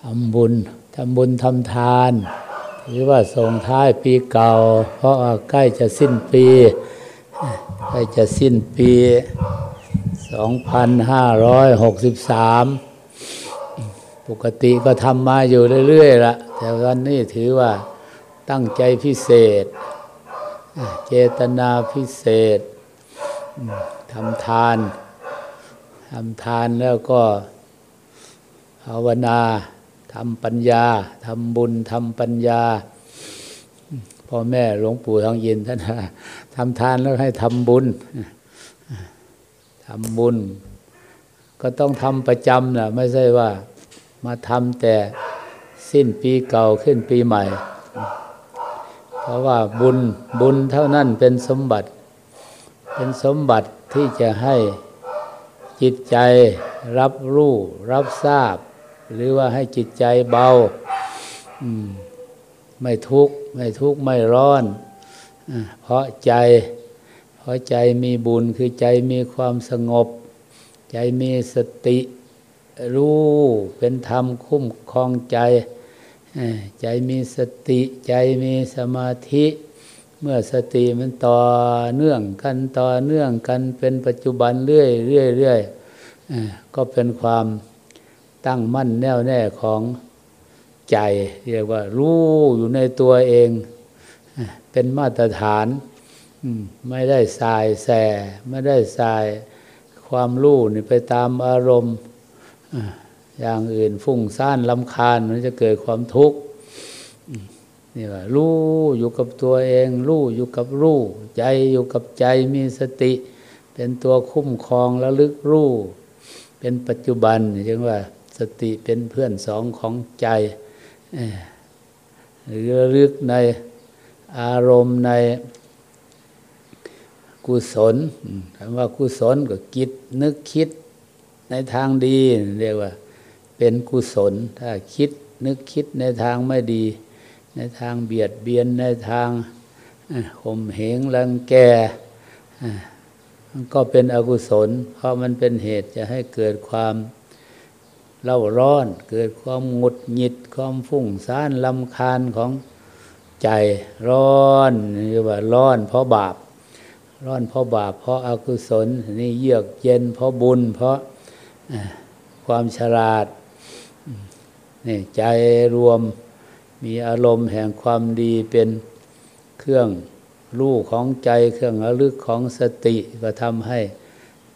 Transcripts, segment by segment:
ทำบุญทำบุญทำทานหรือว่าส่งท้ายปีเก่า เพราะใกล้จะสิ้นปีใกล้จะสิ้นปี 2563 ปกติก็ทำมาอยู่เรื่อยๆละแต่วันนี้ถือว่าตั้งใจพิเศษ เจตนาพิเศษทำทานำทานแล้วก็ภาวนาทำปัญญาทำบุญทำปัญญาพ่อแม่หลวงปู่ทองยินท่านทำทานแล้วให้ทำบุญทำบุญ ก็ต้องทำประจำนะไม่ใช่ว่ามาทำแต่สิ้นปีเก่าขึ้นปีใหม่ เพราะว่าบุญบุญเท่านั้นเป็นสมบัติ เป็นสมบัติที่จะให้ จิตใจรับรู้รับทราบ หรือว่าให้จิตใจเบาไม่ทุกข์ไม่ทุกข์ไม่ร้อนเพราะใจ เพราะใจมีบุญคือใจมีความสงบ ใจมีสติ รู้เป็นธรรมคุ้มครองใจ ใจมีสติ ใจมีสมาธิ เมื่อสติมันต่อเนื่องกันต่อเนื่องกันเป็นปัจจุบันเรื่อยเรื่อยเรื่อยก็เป็นความตั้งมั่นแน่วแน่ของใจเรียกว่า รู้อยู่ในตัวเอง เป็นมาตรฐาน ไม่ได้สายแสไม่ได้สายความรู้นี่ไปตามอารมณ์อย่างอื่นฟุ้งซ่านลำคาญมันจะเกิดความทุกข์ นี่ว่ารู้อยู่กับตัวเอง รู้อยู่กับรู้ ใจอยู่กับใจมีสติ เป็นตัวคุ้มครองแล้วลึกรู้ เป็นปัจจุบันจึงว่าสติเป็นเพื่อนสองของใจหรือลึกในอารมณ์ในกุศลคำว่ากุศลก็คิดนึกคิดในทางดี เรียกว่า เป็นกุศล ถ้าคิดนึกคิดในทางไม่ดี ในทางเบียดเบียนในทางข่มเหงรังแกมันก็เป็นอกุศล เพราะมันเป็นเหตุจะให้เกิดความเล่าร้อน เกิดความหงุดหงิด ความฟุ้งซ่านลำคาญของใจร้อนเรียกว่าร้อนเพราะบาป ร้อนเพราะบาป เพราะอากุศลนี่เยือกเย็นเพราะบุญ เพราะความฉลาดนี่ใจรวม มีอารมณ์แห่งความดีเป็นเครื่องรู้ของใจ เครื่องระลึกของสติก็ทำให้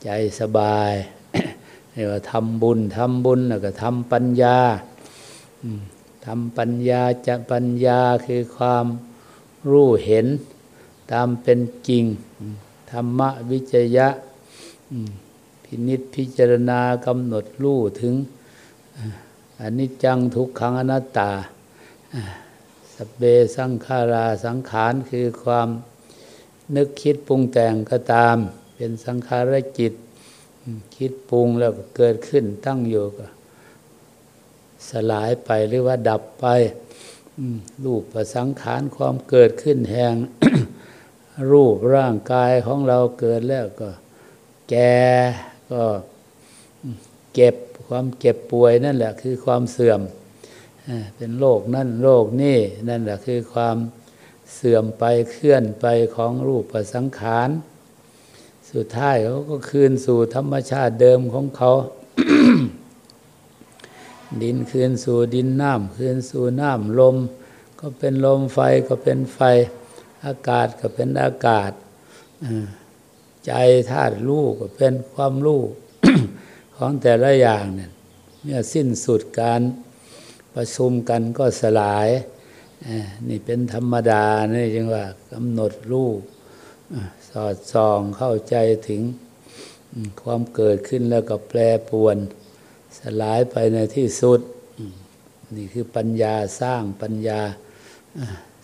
ใจสบายเรียกว่าทำบุญทำบุญแล้วก็ทำปัญญาทำปัญญาจะปัญญาคือความรู้เห็นตามเป็นจริง ธรรมวิจยะพินิษพิจารณากำหนดรู้ถึงอนิจจังทุกขังอนัตตา สเบสังขาราสังขารคือความนึกคิดปรุงแต่งก็ตาม เป็นสังขารจิต คิดปรุงแล้วเกิดขึ้นตั้งอยู่ก็ สลายไปหรือว่าดับไปรูปประสังขารความเกิดขึ้นแห่งรูปร่างกายของเราเกิดแล้วก็ แก่ก็เก็บความเจ็บป่วยนั่นแหละคือความเสื่อม เป็นโรคนั่นโรคนี่นั่นแหละคือความเสื่อมไปเคลื่อนไปของรูปประสังขาร สุดท้ายเขาก็คืนสู่ธรรมชาติเดิมของเขา ดินคืนสู่ดินน้ำคืนสู่น้ำลม ก็เป็นลมไฟก็เป็นไฟ อากาศก็เป็นอากาศใจธาตุรู้ก็เป็นความรู้ของแต่ละอย่างเนี่ยเมื่อสิ้นสุดการ ประชุมกันก็สลายนี่เป็นธรรมดานี่จึงว่ากำหนดรูปสอดส่องเข้าใจถึงความเกิดขึ้นแล้วก็แปรปวน สลายไปในที่สุด นี่คือปัญญาสร้างปัญญา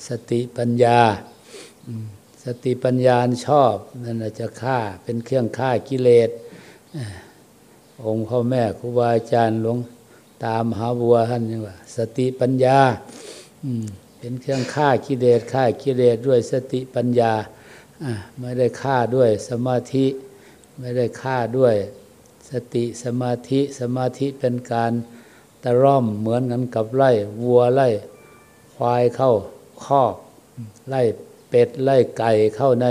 สติปัญญา สติปัญญาชอบนั่นจะฆ่าเป็นเครื่องฆ่ากิเลสองค์พ่อแม่ครูบาอาจารย์หลวง ตามหาบัวท่านนี่ว่า สติปัญญาเป็นเครื่องฆ่ากิเลสฆ่ากิเลสด้วยสติปัญญาไม่ได้ฆ่าด้วยสมาธิ ไม่ได้ฆ่าด้วยสติสมาธิสมาธิเป็นการตะร่อมเหมือนกันกับไล่วัวไล่ควายเข้าคอกไล่เป็ดไล่ไก่เข้าใน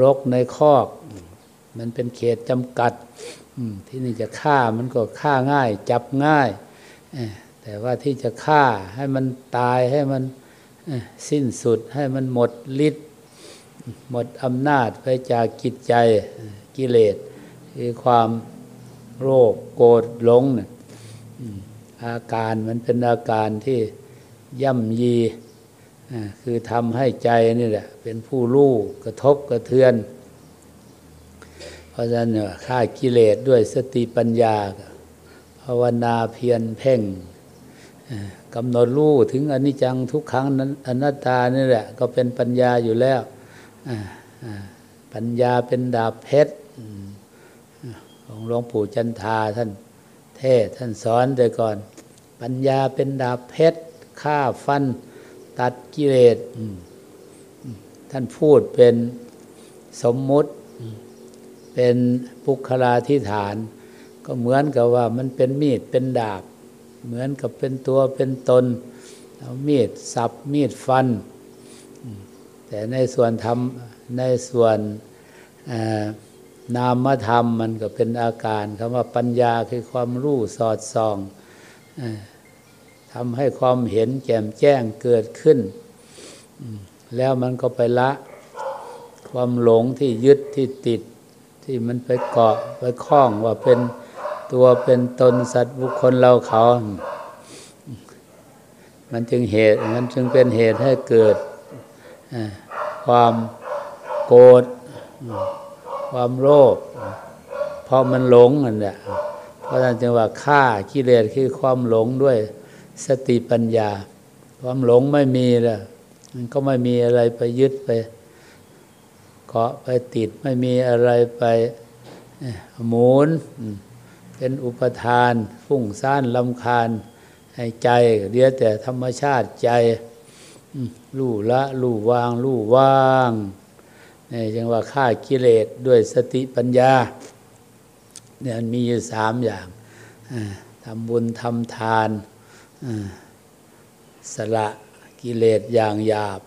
รกในคอก มันเป็นเขตจำกัด ที่นี่จะฆ่ามันก็ฆ่าง่าย จับง่ายแต่ว่าที่จะฆ่าให้มันตายให้มันสิ้นสุดให้มันหมดฤทธิ์หมดอำนาจไปจากกิจใจกิเลสคือความโรคโกรธหลงอาการมันเป็นอาการที่ย่ำยีคือทำให้ใจนี่แหละเป็นผู้รู้กระทบกระเทือน เพราะฉะนั้นฆ่ากิเลสด้วยสติปัญญาภาวนาเพียรเพ่งกำหนดรู้ถึงอนิจจังทุกครั้งนั้นอนัตตานี่แหละ ก็เป็นปัญญาอยู่แล้วปัญญาเป็นดาบเพชรของหลวงปู่จันทาท่านเทศท่านสอนแต่ก่อน ปัญญาเป็นดาบเพชรฆ่าฟันตัดกิเลสท่านพูดเป็นสมมุติ เป็นปุคลาธิฐาน ก็เหมือนกับว่ามันเป็นมีดเป็นดาบ เหมือนกับเป็นตัวเป็นตนเอามีดสับมีดฟัน แต่ในส่วนทำในส่วนนามธรรมมันก็เป็นอาการคำว่าปัญญาคือความรู้สอดส่องทำให้ความเห็นแจ่มแจ้งเกิดขึ้น แล้วมันก็ไปละ ความหลงที่ยึดที่ติด ที่มันไปเกาะไปคล้องว่าเป็นตัวเป็นตนสัตว์บุคคลเราเขา มันจึงเหตุมันจึงเป็นเหตุให้เกิดความโกรธความโลภเพราะมันหลงนั่นแหละเพราะนั้นจึงว่าฆ่ากิเลสคือความหลงด้วยสติปัญญา ความหลงไม่มีแล้วมันก็ไม่มีอะไรไปยึดไป กาะไปติดไม่มีอะไรไปหมุนเป็นอุปทาน ฟุ้งซ่านลำคาญให้ใจเดียวแต่ธรรมชาติใจลู่ละลู่วางลู่ว่างนี่จึงว่าฆ่ากิเลสด้วยสติปัญญาเนี่ยมันมีอยู่สามอย่างทำบุญทำทานสละกิเลสอย่างหยาบ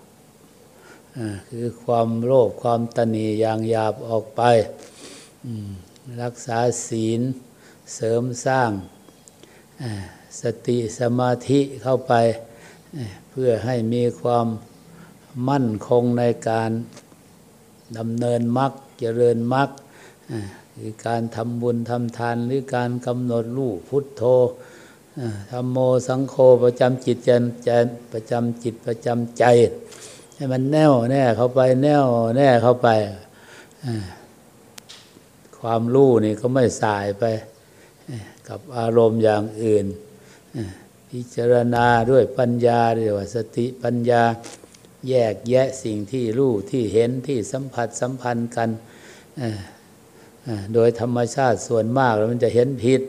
คือความโลภความตนีอย่างหยาบออกไป รักษาศีลเสริมสร้างสติสมาธิเข้าไป เพื่อให้มีความมั่นคงในการดำเนินมรรคเจริญมรรคคือการทำบุญทำทานหรือการกำหนดรูปพุทโธธรรมโมสังโฆประจำจิตใจประจำจิตประจำใจ ให้มันแน่วแน่เข้าไปแน่วแน่เข้าไปความรู้นี่ก็ไม่สายไปกับอารมณ์อย่างอื่น พิจารณาด้วยปัญญาเรียกว่าสติปัญญาแยกแยะสิ่งที่รู้ที่เห็นที่สัมผัสสัมพันธ์กันโดยธรรมชาติส่วนมากแล้วมันจะเห็นผิด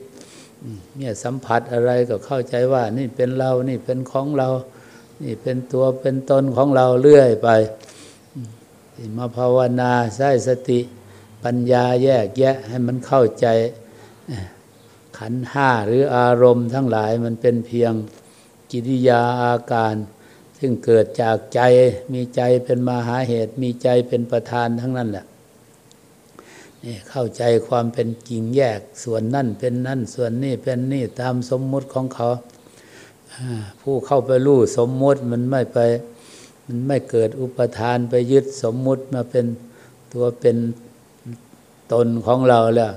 เนี่ยสัมผัสอะไรก็เข้าใจว่านี่เป็นเรานี่เป็นของเรา นี่เป็นตัวเป็นตนของเราเรื่อยไป มาภาวนาใช้สติปัญญาแยกแยะให้มันเข้าใจขันห้าหรืออารมณ์ทั้งหลายมันเป็นเพียงกิริยาอาการ ซึ่งเกิดจากใจมีใจเป็นมหาเหตุ มีใจเป็นประธานทั้งนั้นแหละนี่เข้าใจความเป็นกิ่งแยกส่วนนั่นเป็นนั่นส่วนนี่เป็นนี่ตามสมมุติของเขา ผู้เข้าไปรู้สมมุติมันไม่ไป มันไม่เกิดอุปทานไปยึดสมมุติมาเป็นตัวเป็นตนของเราแล้ว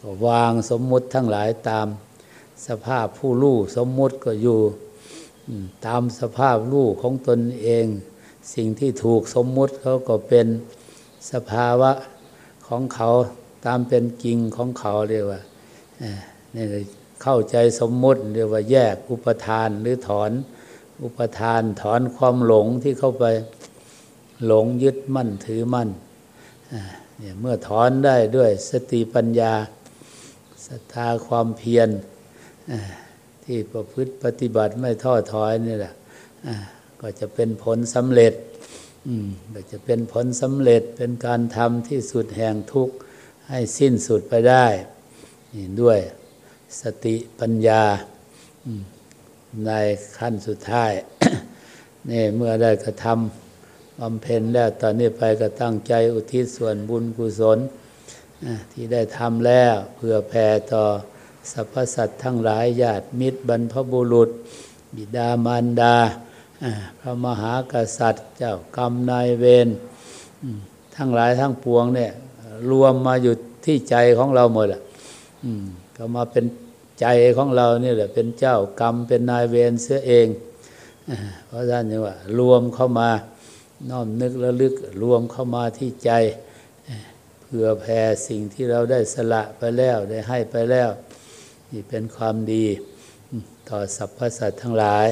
ก็วางสมมุติทั้งหลายตามสภาพผู้รู้สมมุติก็อยู่ตามสภาพรู้ของตนเอง สิ่งที่ถูกสมมุติเขาก็เป็นสภาวะของเขาตามเป็นจริงของเขาเรียกว่านี่เลย เข้าใจสมมุติเรียกว่าแยกอุปทานหรือถอนอุปทานถอนความหลงที่เข้าไปหลงยึดมั่นถือมั่นเนี่ยเมื่อถอนได้ด้วยสติปัญญาศรัทธาความเพียรที่ประพฤติปฏิบัติไม่ท้อถอยนี่แหละก็จะเป็นผลสำเร็จก็จะเป็นผลสำเร็จเป็นการทำที่สุดแห่งทุกข์ให้สิ้นสุดไปได้ด้วย สติปัญญาในขั้นสุดท้าย นี่เมื่อได้กระทำบำเพ็ญแล้วตอนนี้ไปก็ตั้งใจอุทิศส่วนบุญกุศลที่ได้ทำแล้วเพื่อแผ่ต่อสรรพสัตว์ทั้งหลายญาติมิตรบรรพบุรุษ บิดามารดา พระมหากษัตริย์ เจ้ากรรมนายเวรทั้งหลายทั้งปวงเนี่ยรวมมาอยู่ที่ใจของเราหมดอะ ก็มาเป็นใจของเรานี่แหละเป็นเจ้ากรรมเป็นนายเวรเสียเอง เพราะท่านนี่ว่า รวมเข้ามาน้อมนึกระลึกรวมเข้ามาที่ใจเพื่อแผ่สิ่งที่เราได้สละไปแล้วได้ให้ไปแล้ว นี่เป็นความดี ต่อสรรพสัตว์ทั้งหลาย